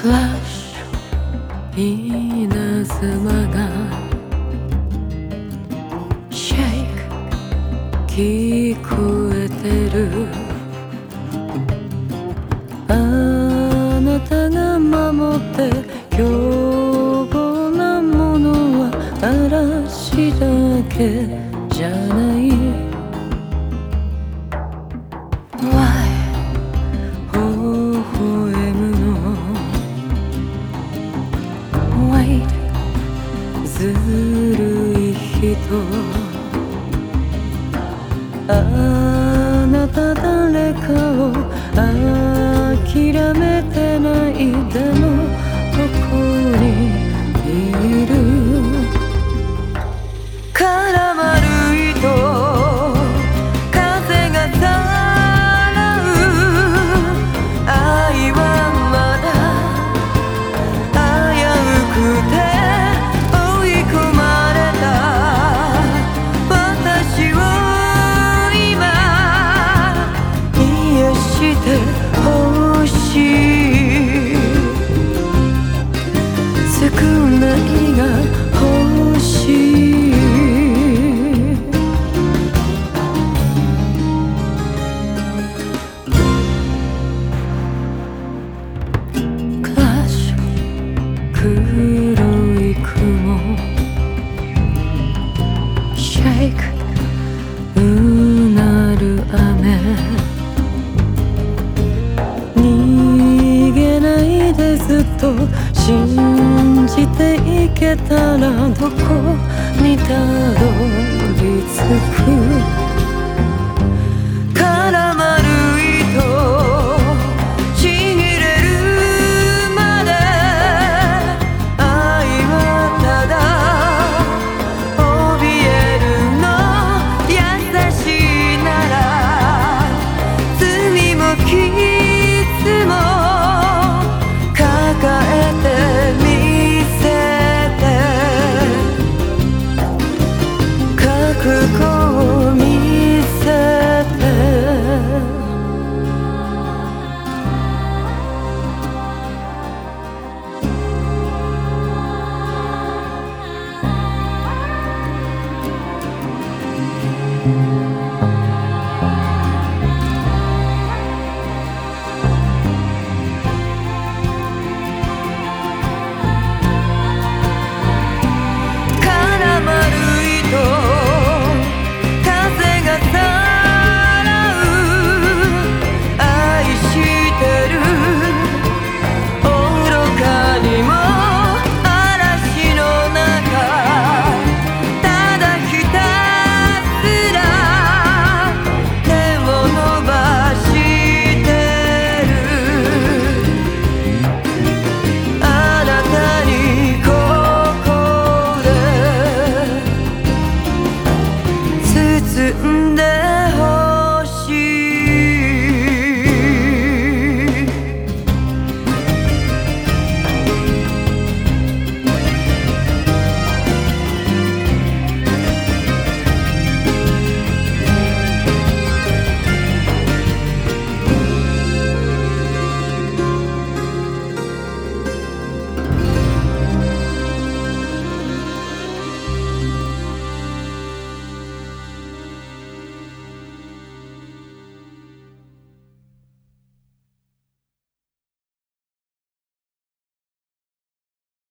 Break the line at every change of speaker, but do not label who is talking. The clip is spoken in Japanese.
クラッシュ稲妻がシェイク聞こえてる。あなたが守って凶暴なものは嵐だけじゃないあなた誰かを諦めてないでも like うなる雨。逃げないでずっと信じていけたらどこにたどり üstünde